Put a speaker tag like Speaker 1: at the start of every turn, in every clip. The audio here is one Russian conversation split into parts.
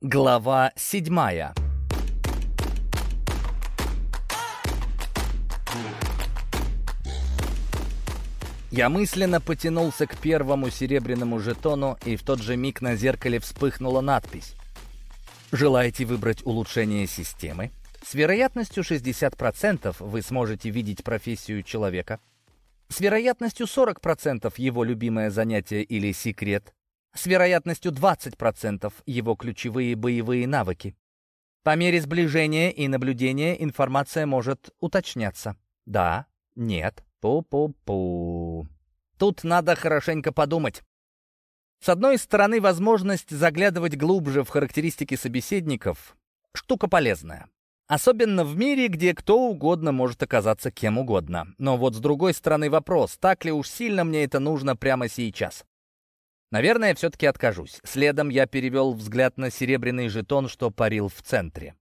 Speaker 1: Глава седьмая Я мысленно потянулся к первому серебряному жетону, и в тот же миг на зеркале вспыхнула надпись. Желаете выбрать улучшение системы? С вероятностью 60% вы сможете видеть профессию человека. С вероятностью 40% его любимое занятие или секрет с вероятностью 20% его ключевые боевые навыки. По мере сближения и наблюдения информация может уточняться. Да, нет, пу-пу-пу. Тут надо хорошенько подумать. С одной стороны, возможность заглядывать глубже в характеристики собеседников — штука полезная. Особенно в мире, где кто угодно может оказаться кем угодно. Но вот с другой стороны вопрос, так ли уж сильно мне это нужно прямо сейчас? Наверное, все-таки откажусь. Следом я перевел взгляд на серебряный жетон, что парил в центре.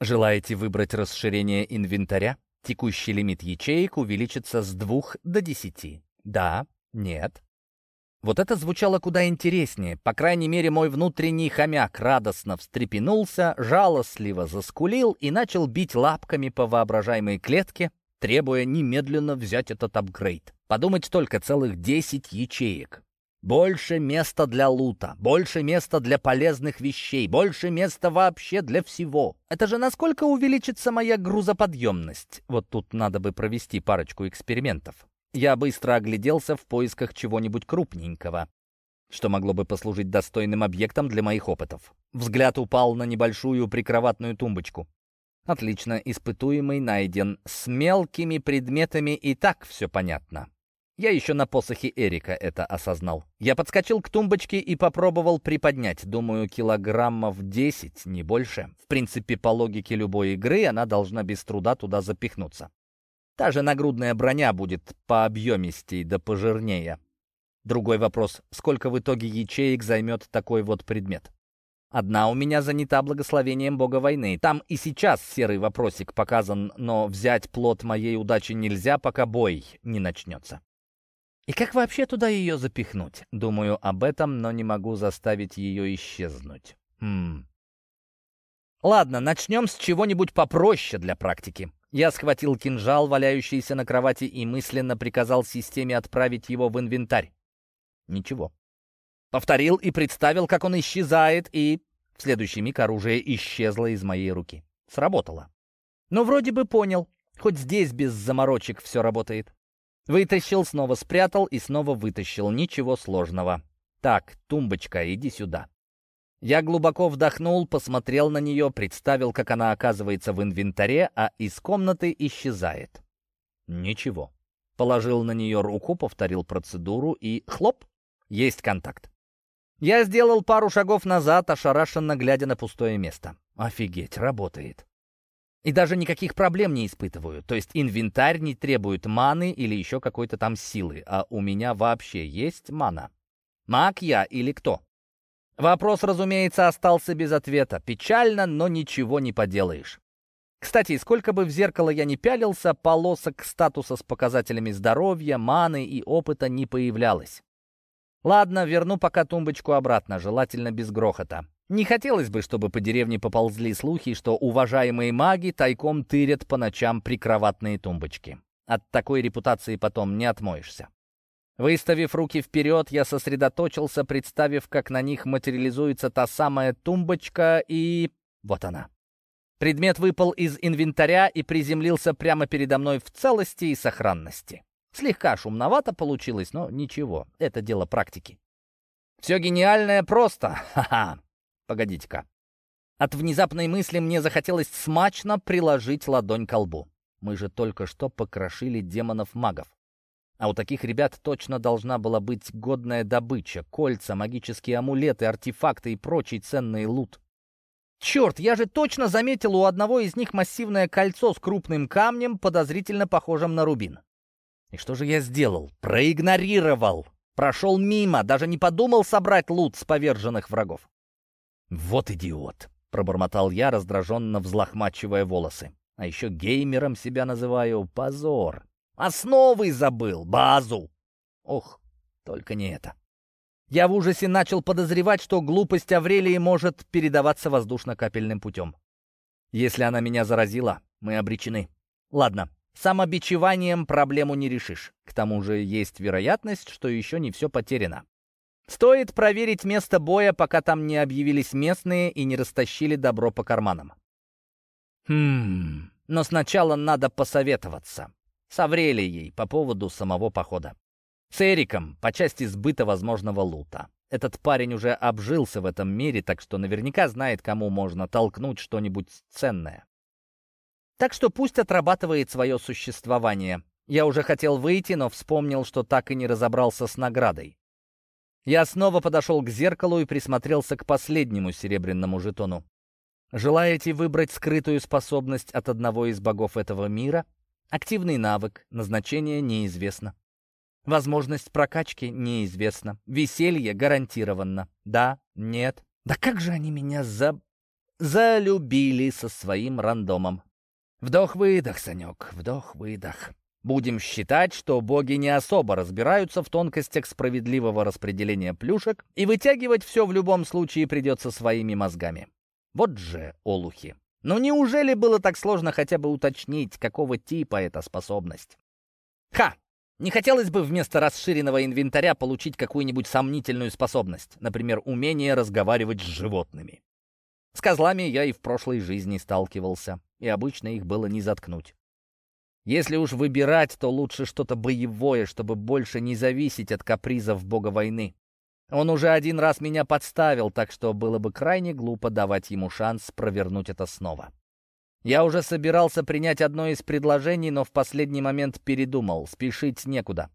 Speaker 1: Желаете выбрать расширение инвентаря? Текущий лимит ячеек увеличится с двух до десяти. Да, нет. Вот это звучало куда интереснее. По крайней мере, мой внутренний хомяк радостно встрепенулся, жалостливо заскулил и начал бить лапками по воображаемой клетке, требуя немедленно взять этот апгрейд. Подумать только, целых десять ячеек. Больше места для лута, больше места для полезных вещей, больше места вообще для всего. Это же насколько увеличится моя грузоподъемность? Вот тут надо бы провести парочку экспериментов. Я быстро огляделся в поисках чего-нибудь крупненького, что могло бы послужить достойным объектом для моих опытов. Взгляд упал на небольшую прикроватную тумбочку. Отлично, испытуемый найден. С мелкими предметами и так все понятно. Я еще на посохе Эрика это осознал. Я подскочил к тумбочке и попробовал приподнять. Думаю, килограммов 10, не больше. В принципе, по логике любой игры, она должна без труда туда запихнуться. Та же нагрудная броня будет по объемистей да пожирнее. Другой вопрос, сколько в итоге ячеек займет такой вот предмет? Одна у меня занята благословением бога войны. Там и сейчас серый вопросик показан, но взять плод моей удачи нельзя, пока бой не начнется. И как вообще туда ее запихнуть? Думаю об этом, но не могу заставить ее исчезнуть. Хм. Ладно, начнем с чего-нибудь попроще для практики. Я схватил кинжал, валяющийся на кровати, и мысленно приказал системе отправить его в инвентарь. Ничего. Повторил и представил, как он исчезает, и в следующий миг оружие исчезло из моей руки. Сработало. Ну, вроде бы понял. Хоть здесь без заморочек все работает. Вытащил, снова спрятал и снова вытащил. Ничего сложного. Так, тумбочка, иди сюда. Я глубоко вдохнул, посмотрел на нее, представил, как она оказывается в инвентаре, а из комнаты исчезает. Ничего. Положил на нее руку, повторил процедуру и хлоп, есть контакт. Я сделал пару шагов назад, ошарашенно глядя на пустое место. Офигеть, работает. И даже никаких проблем не испытываю. То есть инвентарь не требует маны или еще какой-то там силы. А у меня вообще есть мана? Маг я или кто? Вопрос, разумеется, остался без ответа. Печально, но ничего не поделаешь. Кстати, сколько бы в зеркало я ни пялился, полосок статуса с показателями здоровья, маны и опыта не появлялось. Ладно, верну пока тумбочку обратно, желательно без грохота. Не хотелось бы, чтобы по деревне поползли слухи, что уважаемые маги тайком тырят по ночам прикроватные тумбочки. От такой репутации потом не отмоешься. Выставив руки вперед, я сосредоточился, представив, как на них материализуется та самая тумбочка, и... вот она. Предмет выпал из инвентаря и приземлился прямо передо мной в целости и сохранности. Слегка шумновато получилось, но ничего, это дело практики. Все гениальное просто, ха-ха. Погодите-ка. От внезапной мысли мне захотелось смачно приложить ладонь к лбу. Мы же только что покрошили демонов-магов. А у таких ребят точно должна была быть годная добыча, кольца, магические амулеты, артефакты и прочий ценный лут. Черт, я же точно заметил у одного из них массивное кольцо с крупным камнем, подозрительно похожим на рубин. И что же я сделал? Проигнорировал. Прошел мимо, даже не подумал собрать лут с поверженных врагов. «Вот идиот!» — пробормотал я, раздраженно взлохмачивая волосы. «А еще геймером себя называю. Позор! Основы забыл! Базу!» «Ох, только не это!» Я в ужасе начал подозревать, что глупость Аврелии может передаваться воздушно-капельным путем. Если она меня заразила, мы обречены. Ладно, самобичеванием проблему не решишь. К тому же есть вероятность, что еще не все потеряно. Стоит проверить место боя, пока там не объявились местные и не растащили добро по карманам. Хм, но сначала надо посоветоваться. С Аврелией по поводу самого похода. С Эриком по части сбыта возможного лута. Этот парень уже обжился в этом мире, так что наверняка знает, кому можно толкнуть что-нибудь ценное. Так что пусть отрабатывает свое существование. Я уже хотел выйти, но вспомнил, что так и не разобрался с наградой. Я снова подошел к зеркалу и присмотрелся к последнему серебряному жетону. Желаете выбрать скрытую способность от одного из богов этого мира? Активный навык, назначение неизвестно. Возможность прокачки неизвестна. Веселье гарантированно. Да, нет. Да как же они меня за... залюбили со своим рандомом. Вдох-выдох, Санек, вдох-выдох. Будем считать, что боги не особо разбираются в тонкостях справедливого распределения плюшек, и вытягивать все в любом случае придется своими мозгами. Вот же олухи. Ну неужели было так сложно хотя бы уточнить, какого типа эта способность? Ха! Не хотелось бы вместо расширенного инвентаря получить какую-нибудь сомнительную способность, например, умение разговаривать с животными. С козлами я и в прошлой жизни сталкивался, и обычно их было не заткнуть. Если уж выбирать, то лучше что-то боевое, чтобы больше не зависеть от капризов бога войны. Он уже один раз меня подставил, так что было бы крайне глупо давать ему шанс провернуть это снова. Я уже собирался принять одно из предложений, но в последний момент передумал, спешить некуда.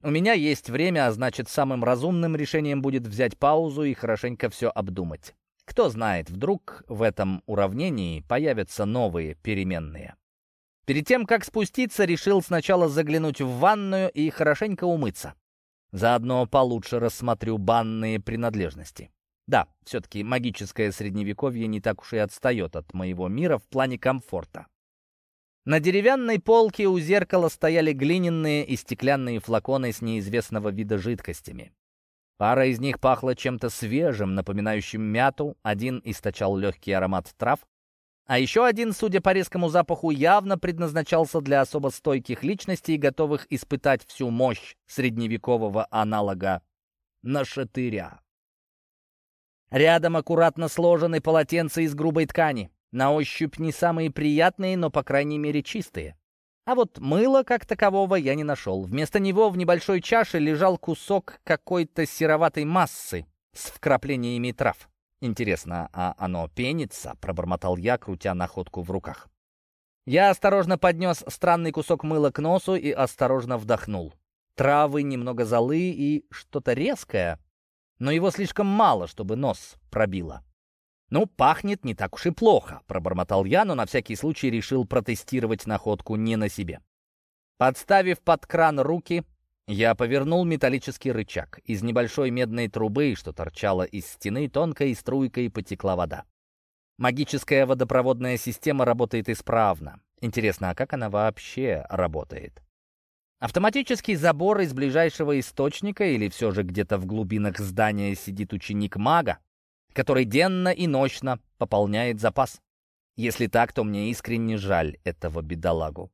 Speaker 1: У меня есть время, а значит, самым разумным решением будет взять паузу и хорошенько все обдумать. Кто знает, вдруг в этом уравнении появятся новые переменные. Перед тем, как спуститься, решил сначала заглянуть в ванную и хорошенько умыться. Заодно получше рассмотрю банные принадлежности. Да, все-таки магическое средневековье не так уж и отстает от моего мира в плане комфорта. На деревянной полке у зеркала стояли глиняные и стеклянные флаконы с неизвестного вида жидкостями. Пара из них пахла чем-то свежим, напоминающим мяту, один источал легкий аромат трав, а еще один, судя по резкому запаху, явно предназначался для особо стойких личностей, готовых испытать всю мощь средневекового аналога нашатыря. Рядом аккуратно сложены полотенца из грубой ткани. На ощупь не самые приятные, но, по крайней мере, чистые. А вот мыла как такового я не нашел. Вместо него в небольшой чаше лежал кусок какой-то сероватой массы с вкраплениями трав. «Интересно, а оно пенится?» — пробормотал я, крутя находку в руках. Я осторожно поднес странный кусок мыла к носу и осторожно вдохнул. Травы, немного золы и что-то резкое — но его слишком мало, чтобы нос пробило. «Ну, пахнет не так уж и плохо», — пробормотал я, но на всякий случай решил протестировать находку не на себе. Подставив под кран руки, я повернул металлический рычаг. Из небольшой медной трубы, что торчала из стены, тонкой струйкой потекла вода. Магическая водопроводная система работает исправно. Интересно, а как она вообще работает? Автоматический забор из ближайшего источника или все же где-то в глубинах здания сидит ученик мага, который денно и ночно пополняет запас. Если так, то мне искренне жаль этого бедолагу.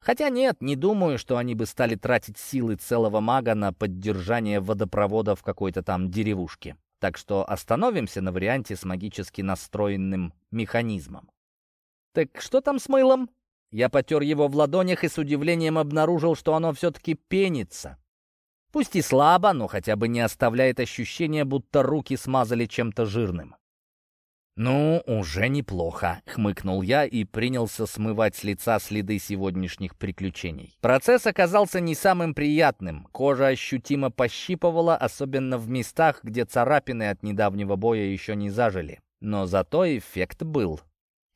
Speaker 1: Хотя нет, не думаю, что они бы стали тратить силы целого мага на поддержание водопровода в какой-то там деревушке. Так что остановимся на варианте с магически настроенным механизмом. Так что там с мылом? Я потер его в ладонях и с удивлением обнаружил, что оно все-таки пенится. Пусть и слабо, но хотя бы не оставляет ощущения, будто руки смазали чем-то жирным. «Ну, уже неплохо», — хмыкнул я и принялся смывать с лица следы сегодняшних приключений. Процесс оказался не самым приятным. Кожа ощутимо пощипывала, особенно в местах, где царапины от недавнего боя еще не зажили. Но зато эффект был.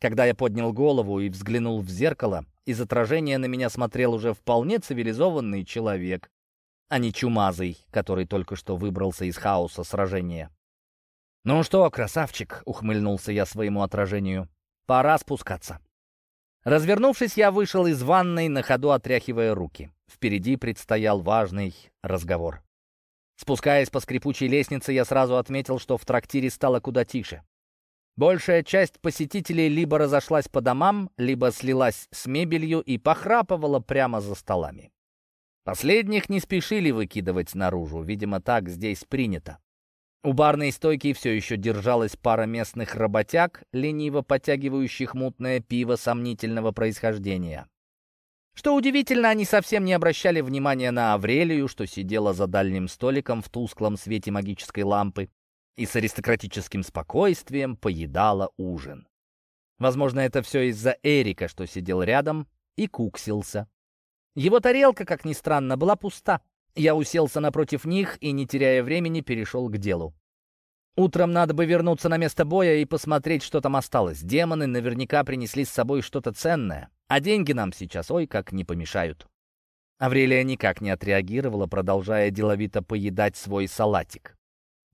Speaker 1: Когда я поднял голову и взглянул в зеркало, из отражения на меня смотрел уже вполне цивилизованный человек, а не чумазый, который только что выбрался из хаоса сражения. «Ну что, красавчик», — ухмыльнулся я своему отражению, — «пора спускаться». Развернувшись, я вышел из ванной, на ходу отряхивая руки. Впереди предстоял важный разговор. Спускаясь по скрипучей лестнице, я сразу отметил, что в трактире стало куда тише. Большая часть посетителей либо разошлась по домам, либо слилась с мебелью и похрапывала прямо за столами. Последних не спешили выкидывать наружу, видимо, так здесь принято. У барной стойки все еще держалась пара местных работяг, лениво подтягивающих мутное пиво сомнительного происхождения. Что удивительно, они совсем не обращали внимания на Аврелию, что сидела за дальним столиком в тусклом свете магической лампы и с аристократическим спокойствием поедала ужин. Возможно, это все из-за Эрика, что сидел рядом и куксился. Его тарелка, как ни странно, была пуста. Я уселся напротив них и, не теряя времени, перешел к делу. Утром надо бы вернуться на место боя и посмотреть, что там осталось. Демоны наверняка принесли с собой что-то ценное, а деньги нам сейчас, ой, как не помешают. Аврелия никак не отреагировала, продолжая деловито поедать свой салатик.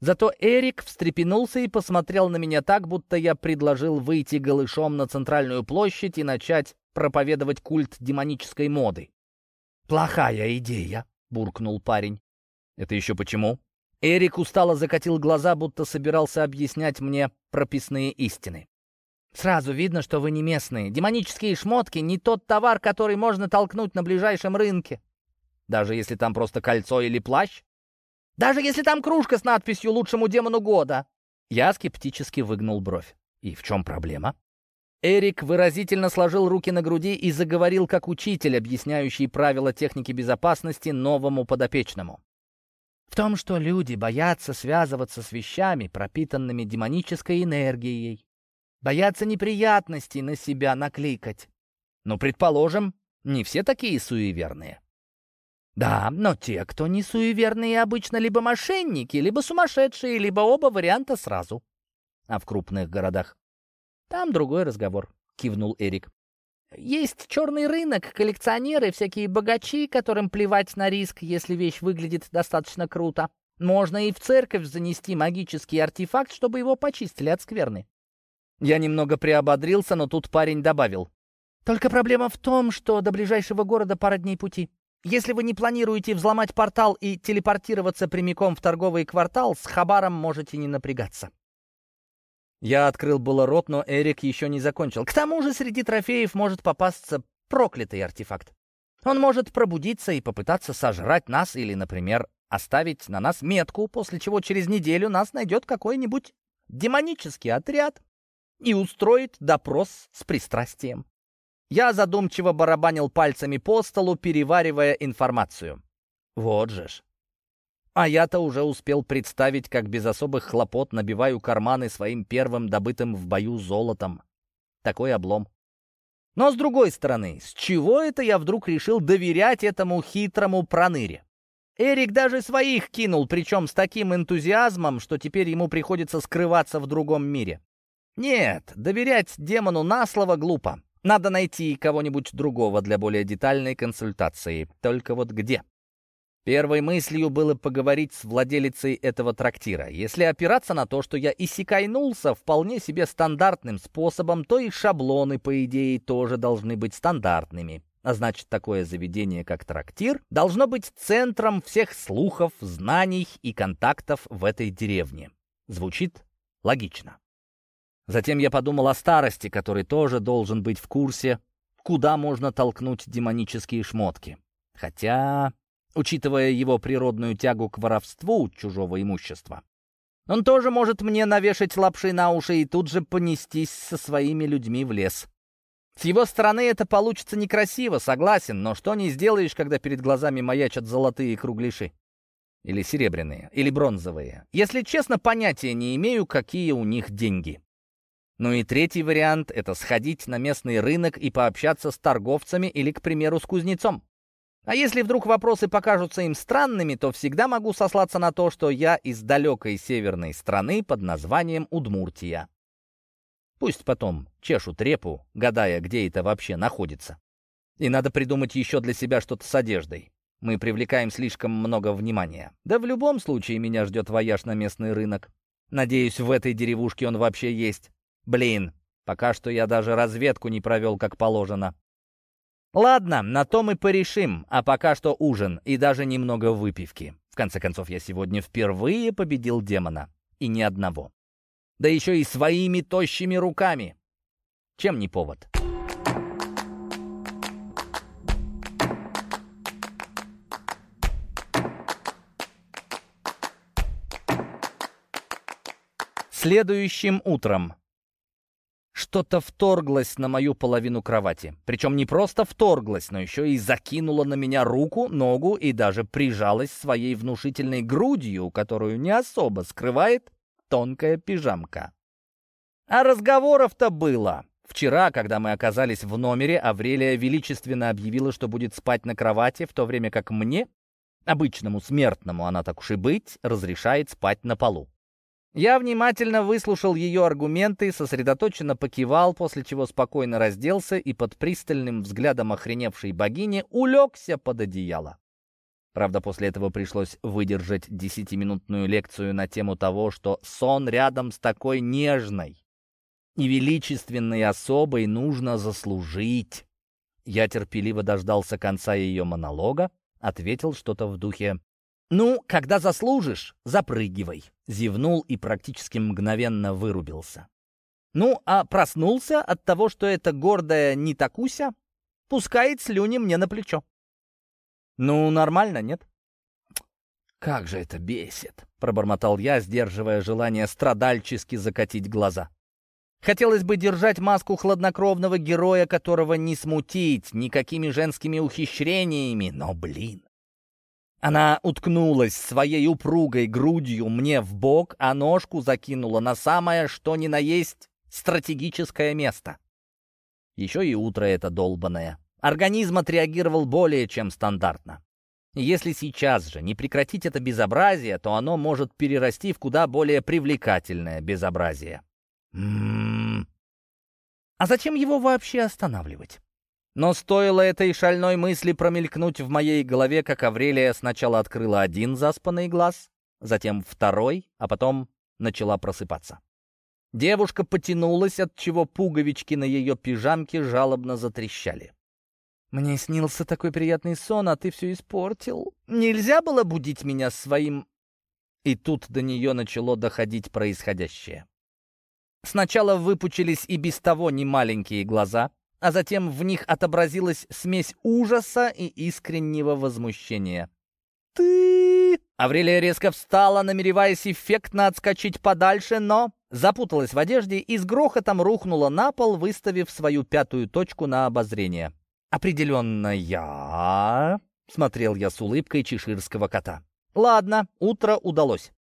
Speaker 1: Зато Эрик встрепенулся и посмотрел на меня так, будто я предложил выйти голышом на центральную площадь и начать проповедовать культ демонической моды. «Плохая идея», — буркнул парень. «Это еще почему?» Эрик устало закатил глаза, будто собирался объяснять мне прописные истины. «Сразу видно, что вы не местные. Демонические шмотки — не тот товар, который можно толкнуть на ближайшем рынке. Даже если там просто кольцо или плащ? Даже если там кружка с надписью «Лучшему демону года». Я скептически выгнул бровь. И в чем проблема? Эрик выразительно сложил руки на груди и заговорил как учитель, объясняющий правила техники безопасности новому подопечному. В том, что люди боятся связываться с вещами, пропитанными демонической энергией. Боятся неприятностей на себя накликать. Ну, предположим, не все такие суеверные. Да, но те, кто не суеверные, обычно либо мошенники, либо сумасшедшие, либо оба варианта сразу. А в крупных городах «Там другой разговор», — кивнул Эрик. «Есть черный рынок, коллекционеры, всякие богачи, которым плевать на риск, если вещь выглядит достаточно круто. Можно и в церковь занести магический артефакт, чтобы его почистили от скверны». Я немного приободрился, но тут парень добавил. «Только проблема в том, что до ближайшего города пара дней пути. Если вы не планируете взломать портал и телепортироваться прямиком в торговый квартал, с Хабаром можете не напрягаться». Я открыл было рот, но Эрик еще не закончил. К тому же среди трофеев может попасться проклятый артефакт. Он может пробудиться и попытаться сожрать нас или, например, оставить на нас метку, после чего через неделю нас найдет какой-нибудь демонический отряд и устроит допрос с пристрастием. Я задумчиво барабанил пальцами по столу, переваривая информацию. Вот же ж. А я-то уже успел представить, как без особых хлопот набиваю карманы своим первым добытым в бою золотом. Такой облом. Но с другой стороны, с чего это я вдруг решил доверять этому хитрому проныре? Эрик даже своих кинул, причем с таким энтузиазмом, что теперь ему приходится скрываться в другом мире. Нет, доверять демону на слово глупо. Надо найти кого-нибудь другого для более детальной консультации. Только вот где? Первой мыслью было поговорить с владелицей этого трактира. Если опираться на то, что я иссякайнулся вполне себе стандартным способом, то и шаблоны, по идее, тоже должны быть стандартными. А значит, такое заведение, как трактир, должно быть центром всех слухов, знаний и контактов в этой деревне. Звучит логично. Затем я подумал о старости, который тоже должен быть в курсе, куда можно толкнуть демонические шмотки. Хотя учитывая его природную тягу к воровству чужого имущества. Он тоже может мне навешать лапши на уши и тут же понестись со своими людьми в лес. С его стороны это получится некрасиво, согласен, но что не сделаешь, когда перед глазами маячат золотые кругляши? Или серебряные, или бронзовые. Если честно, понятия не имею, какие у них деньги. Ну и третий вариант — это сходить на местный рынок и пообщаться с торговцами или, к примеру, с кузнецом. А если вдруг вопросы покажутся им странными, то всегда могу сослаться на то, что я из далекой северной страны под названием Удмуртия. Пусть потом чешут репу, гадая, где это вообще находится. И надо придумать еще для себя что-то с одеждой. Мы привлекаем слишком много внимания. Да в любом случае меня ждет вояж на местный рынок. Надеюсь, в этой деревушке он вообще есть. Блин, пока что я даже разведку не провел как положено. Ладно, на то мы порешим, а пока что ужин и даже немного выпивки. конце концов, я сегодня впервые победил демона. И ни одного. Да еще и своими тощими руками. Чем не повод? Следующим утром что-то вторглось на мою половину кровати. Причем не просто вторглось, но еще и закинуло на меня руку, ногу и даже прижалось своей внушительной грудью, которую не особо скрывает тонкая пижамка. А разговоров-то было. Вчера, когда мы оказались в номере, Аврелия величественно объявила, что будет спать на кровати, в то время как мне, обычному смертному, она так уж и быть, разрешает спать на полу. Я внимательно выслушал ее аргументы, сосредоточенно покивал, после чего спокойно разделся и под пристальным взглядом охреневшей богини улегся под одеяло. Правда, после этого пришлось выдержать десятиминутную лекцию на тему того, что сон рядом с такой нежной и величественной особой нужно заслужить. Я терпеливо дождался конца ее монолога, ответил что-то в духе «Ну, когда заслужишь, запрыгивай», — зевнул и практически мгновенно вырубился. Ну, а проснулся от того, что эта гордая Нитакуся пускает слюни мне на плечо. Ну, нормально, нет? «Как же это бесит!» — пробормотал я, сдерживая желание страдальчески закатить глаза. Хотелось бы держать маску хладнокровного героя, которого не смутить никакими женскими ухищрениями, но, блин, она уткнулась своей упругой грудью мне в бок, а ножку закинула на самое, что ни на есть, стратегическое место. Еще и утро это долбанное. Организм отреагировал более чем стандартно. Если сейчас же не прекратить это безобразие, то оно может перерасти в куда более привлекательное безобразие. М -м -м. А зачем его вообще останавливать? Но стоило этой шальной мысли промелькнуть в моей голове, как Аврелия сначала открыла один заспанный глаз, затем второй, а потом начала просыпаться. Девушка потянулась, от чего пуговички на ее пижамке жалобно затрещали. «Мне снился такой приятный сон, а ты все испортил. Нельзя было будить меня своим...» И тут до нее начало доходить происходящее. Сначала выпучились и без того немаленькие глаза, а затем в них отобразилась смесь ужаса и искреннего возмущения. «Ты...» Аврелия резко встала, намереваясь эффектно отскочить подальше, но запуталась в одежде и с грохотом рухнула на пол, выставив свою пятую точку на обозрение. «Определенно я...» — смотрел я с улыбкой чеширского кота. «Ладно, утро удалось.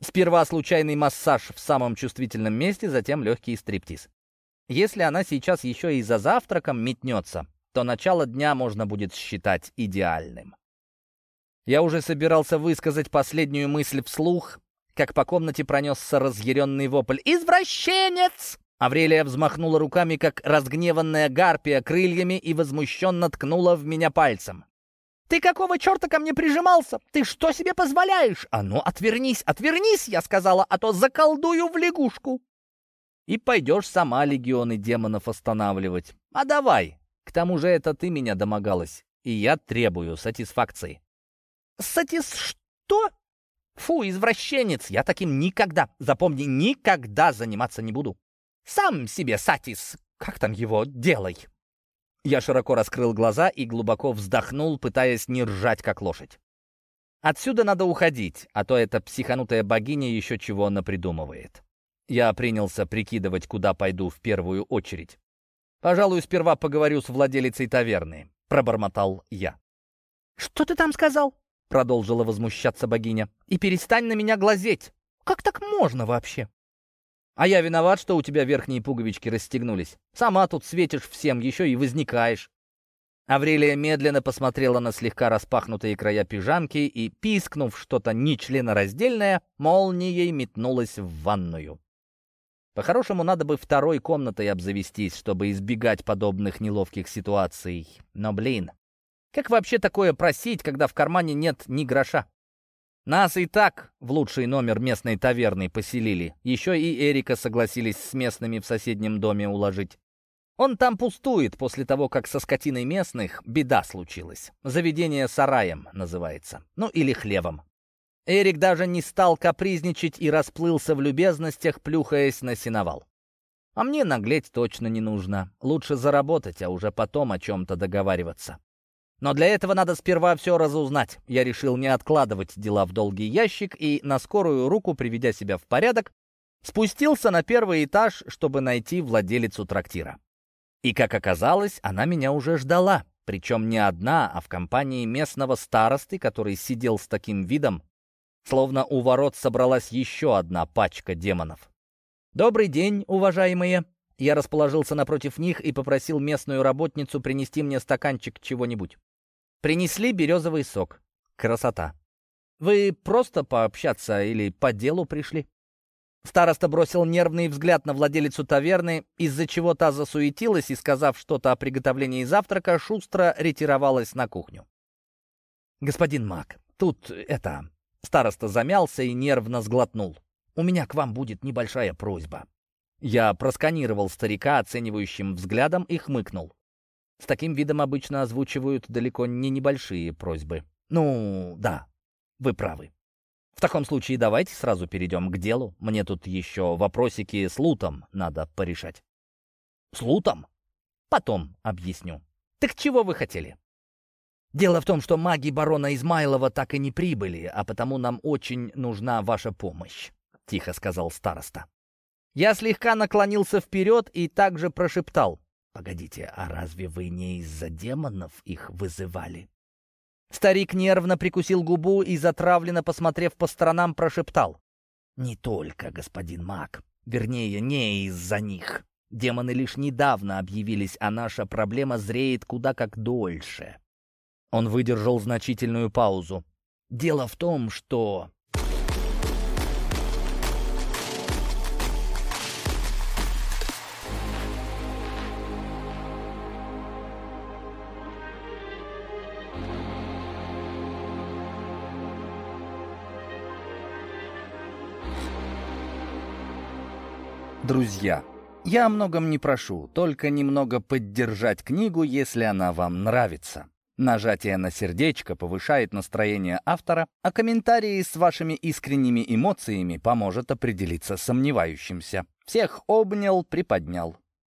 Speaker 1: Сперва случайный массаж в самом чувствительном месте, затем легкий стриптиз. Если она сейчас еще и за завтраком метнется, то начало дня можно будет считать идеальным. Я уже собирался высказать последнюю мысль вслух, как по комнате пронесся разъяренный вопль «Извращенец!». Аврелия взмахнула руками, как разгневанная гарпия крыльями и возмущенно ткнула в меня пальцем. «Ты какого черта ко мне прижимался? Ты что себе позволяешь? А ну, отвернись, отвернись!» — я сказала, «а то заколдую в лягушку!» И пойдешь сама легионы демонов останавливать. А давай! К тому же это ты меня домогалась, и я требую сатисфакции». «Сатис что?» «Фу, извращенец! Я таким никогда, запомни, никогда заниматься не буду. Сам себе сатис, как там его, делай!» Я широко раскрыл глаза и глубоко вздохнул, пытаясь не ржать, как лошадь. Отсюда надо уходить, а то эта психанутая богиня еще чего напридумывает. Я принялся прикидывать, куда пойду в первую очередь. «Пожалуй, сперва поговорю с владелицей таверны», — пробормотал я. «Что ты там сказал?» — продолжила возмущаться богиня. «И перестань на меня глазеть! Как так можно вообще?» «А я виноват, что у тебя верхние пуговички расстегнулись. Сама тут светишь всем, еще и возникаешь». Аврелия медленно посмотрела на слегка распахнутые края пижамки и, пискнув что-то нечленораздельное, молнией метнулась в ванную. По-хорошему, надо бы второй комнатой обзавестись, чтобы избегать подобных неловких ситуаций. Но, блин, как вообще такое просить, когда в кармане нет ни гроша? Нас и так в лучший номер местной таверны поселили. Еще и Эрика согласились с местными в соседнем доме уложить. Он там пустует после того, как со скотиной местных беда случилась. Заведение сараем называется. Ну или хлевом. Эрик даже не стал капризничать и расплылся в любезностях, плюхаясь на сеновал. А мне наглеть точно не нужно. Лучше заработать, а уже потом о чем-то договариваться. Но для этого надо сперва все разузнать. Я решил не откладывать дела в долгий ящик и, на скорую руку приведя себя в порядок, спустился на первый этаж, чтобы найти владелицу трактира. И, как оказалось, она меня уже ждала. Причем не одна, а в компании местного старосты, который сидел с таким видом, словно у ворот собралась еще одна пачка демонов. «Добрый день, уважаемые!» Я расположился напротив них и попросил местную работницу принести мне стаканчик чего-нибудь. Принесли березовый сок. Красота. «Вы просто пообщаться или по делу пришли?» Староста бросил нервный взгляд на владелицу таверны, из-за чего та засуетилась и, сказав что-то о приготовлении завтрака, шустро ретировалась на кухню. «Господин Мак, тут это...» Староста замялся и нервно сглотнул. У меня к вам будет небольшая просьба». Я просканировал старика оценивающим взглядом и хмыкнул. С таким видом обычно озвучивают далеко не небольшие просьбы. «Ну, да, вы правы. В таком случае давайте сразу перейдем к делу. Мне тут еще вопросики с лутом надо порешать». «С лутом?» «Потом объясню. Так чего вы хотели?» «Дело в том, что маги барона Измайлова так и не прибыли, а потому нам очень нужна ваша помощь. — тихо сказал староста. Я слегка наклонился вперед и также прошептал. «Погодите, а разве вы не из-за демонов их вызывали?» Старик нервно прикусил губу и, затравленно посмотрев по сторонам, прошептал. «Не только, господин маг. Вернее, не из-за них. Демоны лишь недавно объявились, а наша проблема зреет куда как дольше». Он выдержал значительную паузу. «Дело в том, что Друзья, я о многом не прошу, только немного поддержать книгу, если она вам нравится. Нажатие на сердечко повышает настроение автора, а комментарии с вашими искренними эмоциями поможет определиться сомневающимся. Всех обнял, приподнял.